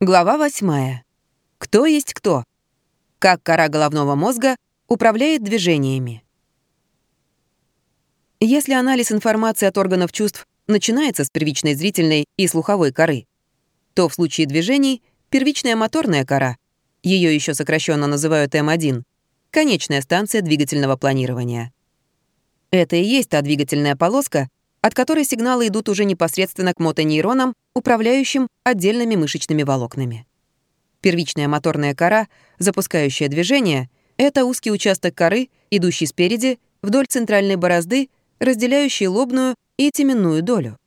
Глава 8. Кто есть кто? Как кора головного мозга управляет движениями? Если анализ информации от органов чувств начинается с первичной зрительной и слуховой коры, то в случае движений первичная моторная кора, ее еще сокращенно называют М1, конечная станция двигательного планирования. Это и есть та двигательная полоска, от которой сигналы идут уже непосредственно к мотонейронам, управляющим отдельными мышечными волокнами. Первичная моторная кора, запускающая движение, это узкий участок коры, идущий спереди, вдоль центральной борозды, разделяющий лобную и теменную долю.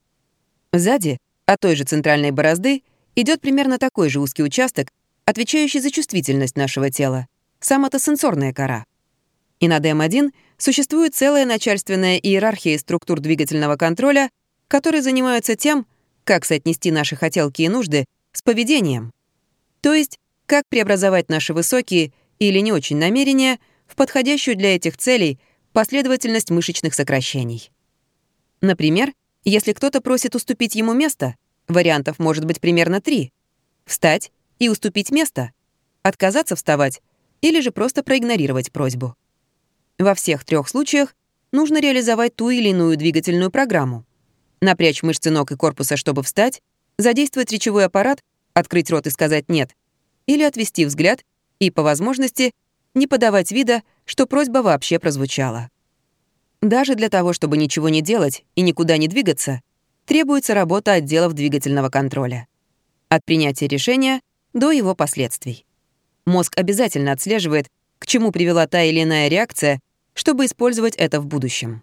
Сзади, от той же центральной борозды, идет примерно такой же узкий участок, отвечающий за чувствительность нашего тела, самотосенсорная кора. И над М1 существует целая начальственная иерархия структур двигательного контроля, которые занимаются тем, как соотнести наши хотелки и нужды с поведением. То есть, как преобразовать наши высокие или не очень намерения в подходящую для этих целей последовательность мышечных сокращений. Например, если кто-то просит уступить ему место, вариантов может быть примерно три. Встать и уступить место, отказаться вставать или же просто проигнорировать просьбу. Во всех трех случаях нужно реализовать ту или иную двигательную программу. Напрячь мышцы ног и корпуса, чтобы встать, задействовать речевой аппарат, открыть рот и сказать «нет», или отвести взгляд и, по возможности, не подавать вида, что просьба вообще прозвучала. Даже для того, чтобы ничего не делать и никуда не двигаться, требуется работа отделов двигательного контроля. От принятия решения до его последствий. Мозг обязательно отслеживает, к чему привела та или иная реакция, чтобы использовать это в будущем.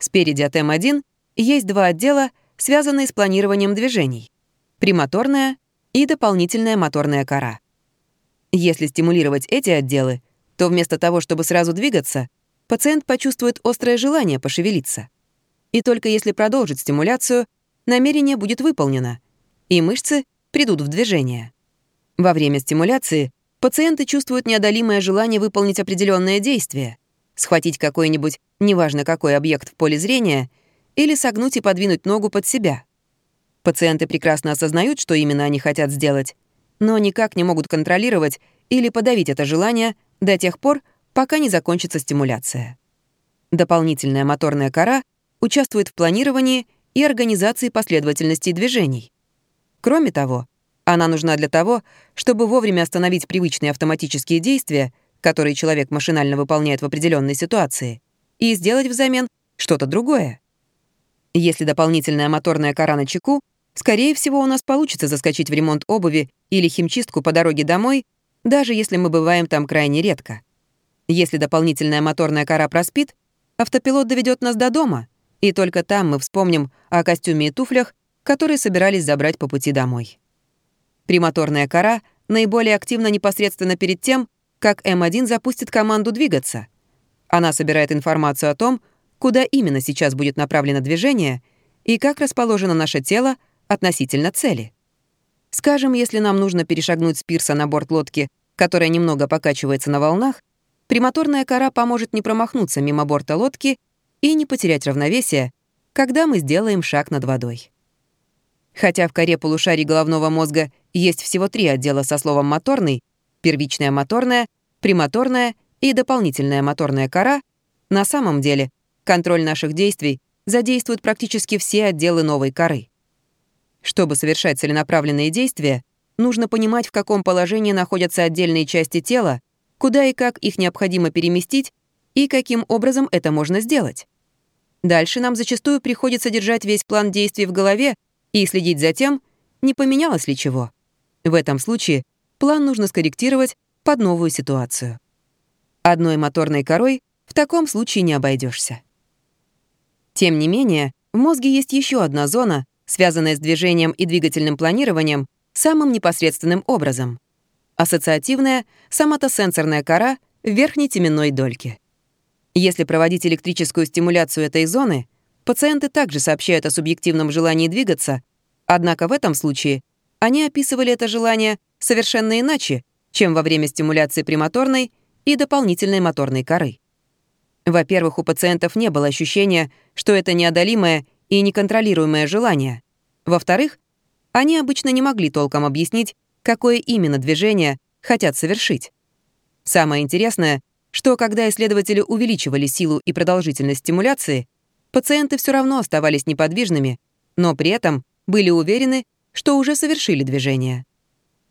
Спереди от М1 есть два отдела, связанные с планированием движений — премоторная и дополнительная моторная кора. Если стимулировать эти отделы, то вместо того, чтобы сразу двигаться, пациент почувствует острое желание пошевелиться. И только если продолжить стимуляцию, намерение будет выполнено, и мышцы придут в движение. Во время стимуляции пациенты чувствуют неодолимое желание выполнить определенное действие, схватить какой-нибудь, неважно какой объект в поле зрения, или согнуть и подвинуть ногу под себя. Пациенты прекрасно осознают, что именно они хотят сделать, но никак не могут контролировать или подавить это желание до тех пор, пока не закончится стимуляция. Дополнительная моторная кора участвует в планировании и организации последовательности движений. Кроме того, она нужна для того, чтобы вовремя остановить привычные автоматические действия, которые человек машинально выполняет в определенной ситуации, и сделать взамен что-то другое. Если дополнительная моторная кора на чеку, скорее всего, у нас получится заскочить в ремонт обуви или химчистку по дороге домой, даже если мы бываем там крайне редко. Если дополнительная моторная кора проспит, автопилот доведет нас до дома, и только там мы вспомним о костюме и туфлях, которые собирались забрать по пути домой. Примоторная кора наиболее активна непосредственно перед тем, как М1 запустит команду двигаться. Она собирает информацию о том, куда именно сейчас будет направлено движение и как расположено наше тело относительно цели. Скажем, если нам нужно перешагнуть с пирса на борт лодки, которая немного покачивается на волнах, примоторная кора поможет не промахнуться мимо борта лодки и не потерять равновесие, когда мы сделаем шаг над водой. Хотя в коре полушарий головного мозга есть всего три отдела со словом «моторный» — первичная моторная, премоторная и дополнительная моторная кора — на самом деле контроль наших действий задействует практически все отделы новой коры. Чтобы совершать целенаправленные действия, нужно понимать, в каком положении находятся отдельные части тела, куда и как их необходимо переместить и каким образом это можно сделать. Дальше нам зачастую приходится держать весь план действий в голове и следить за тем, не поменялось ли чего. В этом случае план нужно скорректировать под новую ситуацию. Одной моторной корой в таком случае не обойдешься. Тем не менее, в мозге есть еще одна зона, связанная с движением и двигательным планированием самым непосредственным образом. Ассоциативная соматосенсорная кора в верхней теменной дольке. Если проводить электрическую стимуляцию этой зоны, Пациенты также сообщают о субъективном желании двигаться, однако в этом случае они описывали это желание совершенно иначе, чем во время стимуляции премоторной и дополнительной моторной коры. Во-первых, у пациентов не было ощущения, что это неодолимое и неконтролируемое желание. Во-вторых, они обычно не могли толком объяснить, какое именно движение хотят совершить. Самое интересное, что когда исследователи увеличивали силу и продолжительность стимуляции, пациенты все равно оставались неподвижными, но при этом были уверены, что уже совершили движение.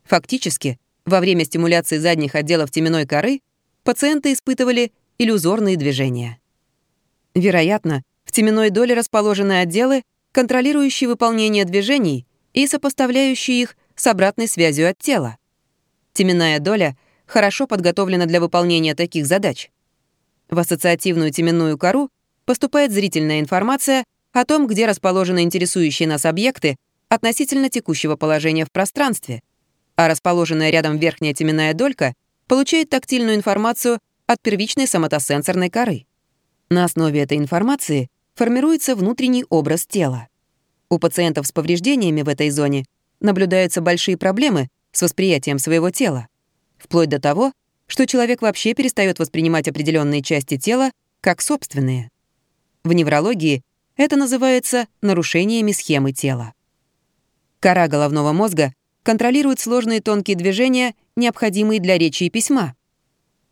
Фактически, во время стимуляции задних отделов теменной коры пациенты испытывали иллюзорные движения. Вероятно, в теменной доле расположены отделы, контролирующие выполнение движений и сопоставляющие их с обратной связью от тела. Теменная доля хорошо подготовлена для выполнения таких задач. В ассоциативную теменную кору поступает зрительная информация о том, где расположены интересующие нас объекты относительно текущего положения в пространстве, а расположенная рядом верхняя теменная долька получает тактильную информацию от первичной соматосенсорной коры. На основе этой информации формируется внутренний образ тела. У пациентов с повреждениями в этой зоне наблюдаются большие проблемы с восприятием своего тела, вплоть до того, что человек вообще перестает воспринимать определенные части тела как собственные. В неврологии это называется нарушениями схемы тела. Кора головного мозга контролирует сложные тонкие движения, необходимые для речи и письма.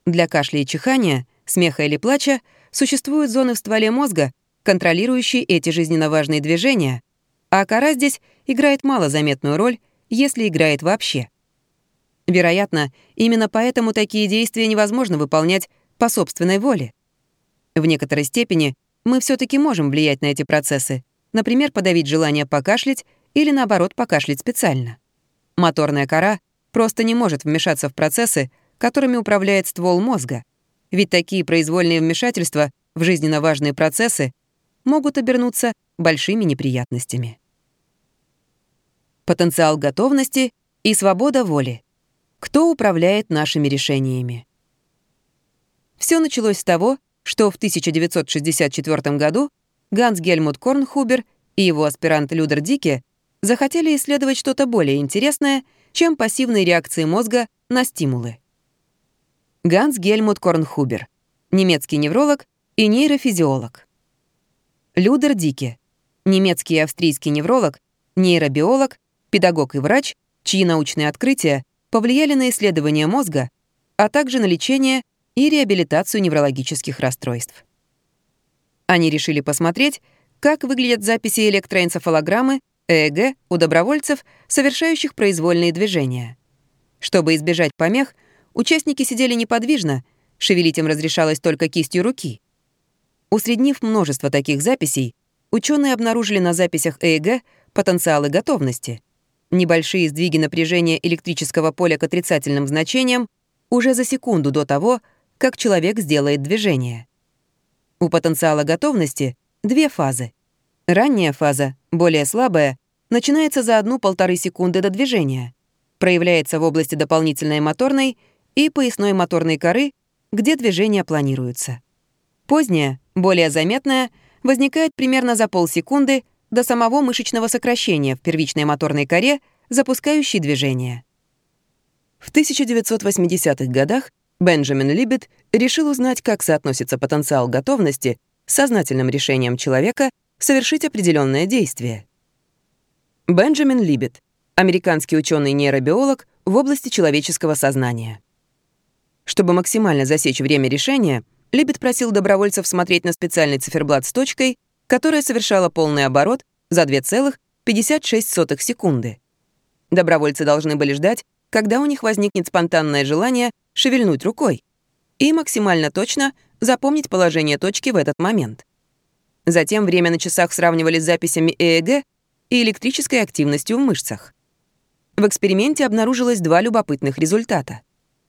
Для кашля и чихания, смеха или плача существуют зоны в стволе мозга, контролирующие эти жизненно важные движения, а кора здесь играет малозаметную роль, если играет вообще. Вероятно, именно поэтому такие действия невозможно выполнять по собственной воле. В некоторой степени мы все таки можем влиять на эти процессы, например, подавить желание покашлять или, наоборот, покашлять специально. Моторная кора просто не может вмешаться в процессы, которыми управляет ствол мозга, ведь такие произвольные вмешательства в жизненно важные процессы могут обернуться большими неприятностями. Потенциал готовности и свобода воли. Кто управляет нашими решениями? Все началось с того, что в 1964 году Ганс Гельмут Корнхубер и его аспирант Людер Дике захотели исследовать что-то более интересное, чем пассивные реакции мозга на стимулы. Ганс Гельмут Корнхубер, немецкий невролог и нейрофизиолог. Людер Дике, немецкий и австрийский невролог, нейробиолог, педагог и врач, чьи научные открытия повлияли на исследование мозга, а также на лечение и реабилитацию неврологических расстройств. Они решили посмотреть, как выглядят записи электроэнцефалограммы ЭЭГ у добровольцев, совершающих произвольные движения. Чтобы избежать помех, участники сидели неподвижно, шевелить им разрешалось только кистью руки. Усреднив множество таких записей, ученые обнаружили на записях ЭЭГ потенциалы готовности. Небольшие сдвиги напряжения электрического поля к отрицательным значениям уже за секунду до того, как человек сделает движение. У потенциала готовности две фазы. Ранняя фаза, более слабая, начинается за одну-полторы секунды до движения, проявляется в области дополнительной моторной и поясной моторной коры, где движения планируются. Поздняя, более заметная, возникает примерно за полсекунды до самого мышечного сокращения в первичной моторной коре, запускающей движение. В 1980-х годах Бенджамин Либет решил узнать, как соотносится потенциал готовности с сознательным решением человека совершить определенное действие. Бенджамин Либет, американский ученый-нейробиолог в области человеческого сознания. Чтобы максимально засечь время решения, Либет просил добровольцев смотреть на специальный циферблат с точкой, которая совершала полный оборот за 2,56 секунды. Добровольцы должны были ждать, когда у них возникнет спонтанное желание шевельнуть рукой и максимально точно запомнить положение точки в этот момент. Затем время на часах сравнивали с записями ЭЭГ и электрической активностью в мышцах. В эксперименте обнаружилось два любопытных результата.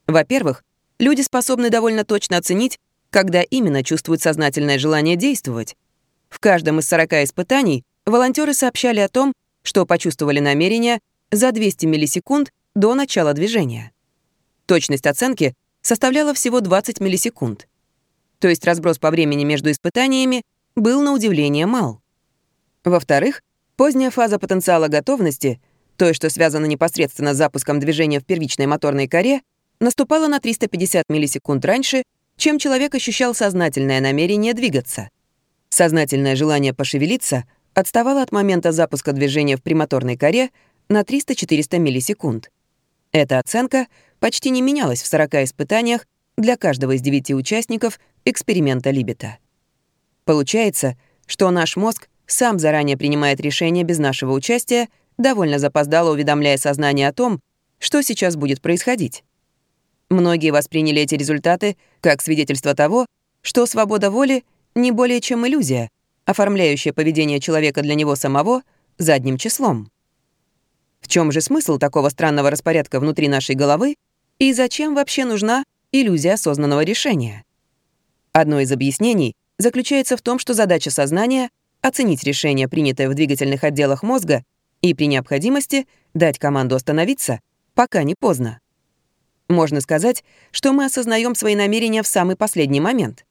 Во-первых, люди способны довольно точно оценить, когда именно чувствуют сознательное желание действовать. В каждом из 40 испытаний волонтеры сообщали о том, что почувствовали намерение за 200 миллисекунд до начала движения. Точность оценки составляла всего 20 миллисекунд. То есть разброс по времени между испытаниями был на удивление мал. Во-вторых, поздняя фаза потенциала готовности, той, что связана непосредственно с запуском движения в первичной моторной коре, наступала на 350 миллисекунд раньше, чем человек ощущал сознательное намерение двигаться. Сознательное желание пошевелиться отставало от момента запуска движения в премоторной коре на 300-400 миллисекунд. Эта оценка почти не менялась в 40 испытаниях для каждого из девяти участников эксперимента Либета. Получается, что наш мозг сам заранее принимает решение без нашего участия, довольно запоздало уведомляя сознание о том, что сейчас будет происходить. Многие восприняли эти результаты как свидетельство того, что свобода воли не более чем иллюзия, оформляющая поведение человека для него самого задним числом. В чем же смысл такого странного распорядка внутри нашей головы и зачем вообще нужна иллюзия осознанного решения? Одно из объяснений заключается в том, что задача сознания — оценить решение, принятое в двигательных отделах мозга, и при необходимости дать команду остановиться, пока не поздно. Можно сказать, что мы осознаем свои намерения в самый последний момент.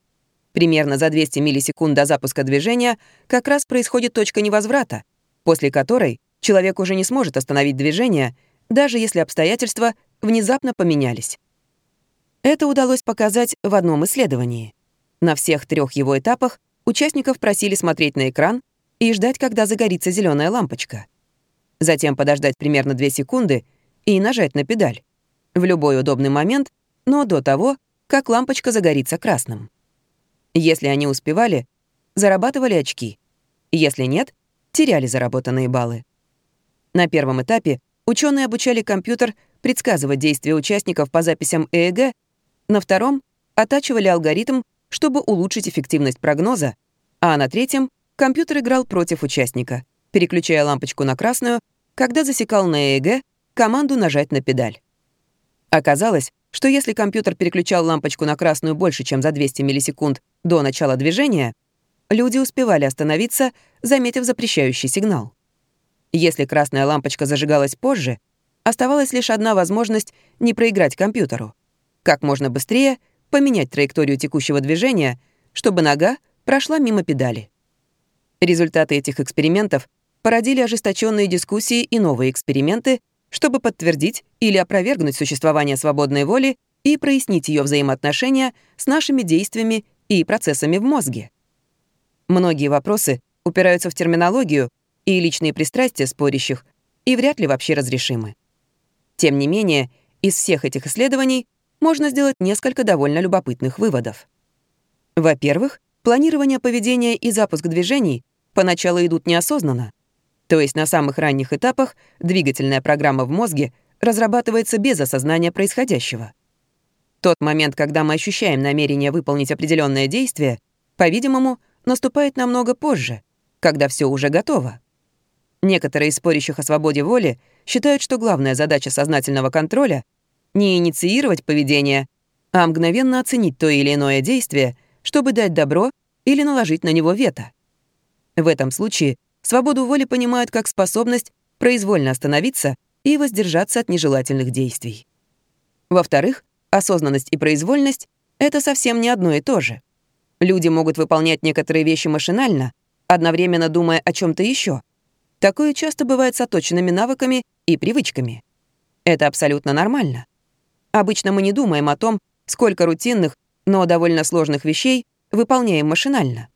Примерно за 200 миллисекунд до запуска движения как раз происходит точка невозврата, после которой человек уже не сможет остановить движение, даже если обстоятельства внезапно поменялись. Это удалось показать в одном исследовании. На всех трех его этапах участников просили смотреть на экран и ждать, когда загорится зеленая лампочка. Затем подождать примерно 2 секунды и нажать на педаль. В любой удобный момент, но до того, как лампочка загорится красным. Если они успевали, зарабатывали очки. Если нет, теряли заработанные баллы. На первом этапе ученые обучали компьютер предсказывать действия участников по записям ЭЭГ, на втором — оттачивали алгоритм, чтобы улучшить эффективность прогноза, а на третьем компьютер играл против участника, переключая лампочку на красную, когда засекал на ЭЭГ команду нажать на педаль. Оказалось, что если компьютер переключал лампочку на красную больше, чем за 200 миллисекунд до начала движения, люди успевали остановиться, заметив запрещающий сигнал. Если красная лампочка зажигалась позже, оставалась лишь одна возможность не проиграть компьютеру. Как можно быстрее поменять траекторию текущего движения, чтобы нога прошла мимо педали. Результаты этих экспериментов породили ожесточенные дискуссии и новые эксперименты, чтобы подтвердить или опровергнуть существование свободной воли и прояснить ее взаимоотношения с нашими действиями и процессами в мозге. Многие вопросы упираются в терминологию и личные пристрастия спорящих и вряд ли вообще разрешимы. Тем не менее, из всех этих исследований можно сделать несколько довольно любопытных выводов. Во-первых, планирование поведения и запуск движений поначалу идут неосознанно, то есть на самых ранних этапах двигательная программа в мозге разрабатывается без осознания происходящего. Тот момент, когда мы ощущаем намерение выполнить определенное действие, по-видимому, наступает намного позже, когда все уже готово. Некоторые из спорящих о свободе воли считают, что главная задача сознательного контроля — не инициировать поведение, а мгновенно оценить то или иное действие, чтобы дать добро или наложить на него вето. В этом случае Свободу воли понимают как способность произвольно остановиться и воздержаться от нежелательных действий. Во-вторых, осознанность и произвольность — это совсем не одно и то же. Люди могут выполнять некоторые вещи машинально, одновременно думая о чем то еще. Такое часто бывает с оточенными навыками и привычками. Это абсолютно нормально. Обычно мы не думаем о том, сколько рутинных, но довольно сложных вещей выполняем машинально.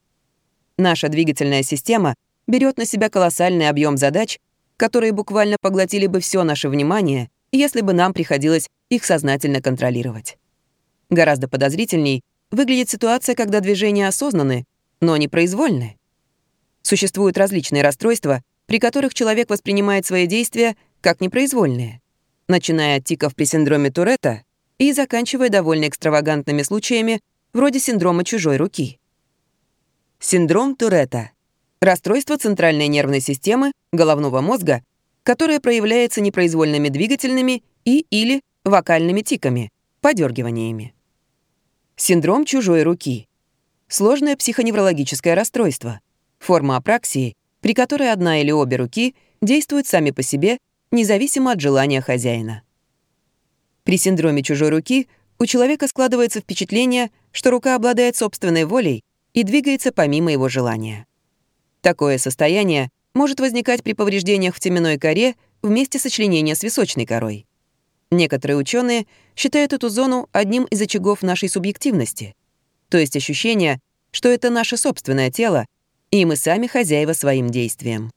Наша двигательная система — берет на себя колоссальный объем задач, которые буквально поглотили бы все наше внимание, если бы нам приходилось их сознательно контролировать. Гораздо подозрительней выглядит ситуация, когда движения осознаны, но не произвольны. Существуют различные расстройства, при которых человек воспринимает свои действия как непроизвольные, начиная от тиков при синдроме Туретта и заканчивая довольно экстравагантными случаями вроде синдрома чужой руки. Синдром Туретта Расстройство центральной нервной системы, головного мозга, которое проявляется непроизвольными двигательными и или вокальными тиками, подергиваниями. Синдром чужой руки. Сложное психоневрологическое расстройство. Форма апраксии, при которой одна или обе руки действуют сами по себе, независимо от желания хозяина. При синдроме чужой руки у человека складывается впечатление, что рука обладает собственной волей и двигается помимо его желания. Такое состояние может возникать при повреждениях в теменной коре вместе сочленения с височной корой. Некоторые ученые считают эту зону одним из очагов нашей субъективности, то есть ощущение, что это наше собственное тело, и мы сами хозяева своим действием.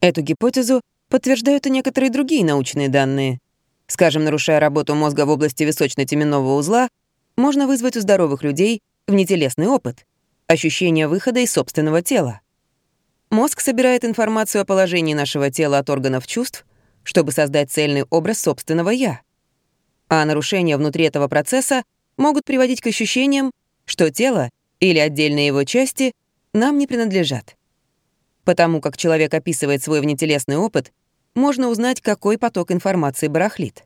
Эту гипотезу подтверждают и некоторые другие научные данные. Скажем, нарушая работу мозга в области височно-теменного узла, можно вызвать у здоровых людей внетелесный опыт — ощущение выхода из собственного тела. Мозг собирает информацию о положении нашего тела от органов чувств, чтобы создать цельный образ собственного «я». А нарушения внутри этого процесса могут приводить к ощущениям, что тело или отдельные его части нам не принадлежат. Потому как человек описывает свой внетелесный опыт, можно узнать, какой поток информации барахлит.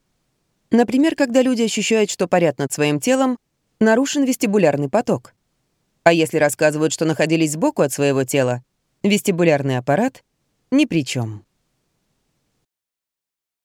Например, когда люди ощущают, что парят над своим телом, нарушен вестибулярный поток. А если рассказывают, что находились сбоку от своего тела, вестибулярный аппарат ни при чем.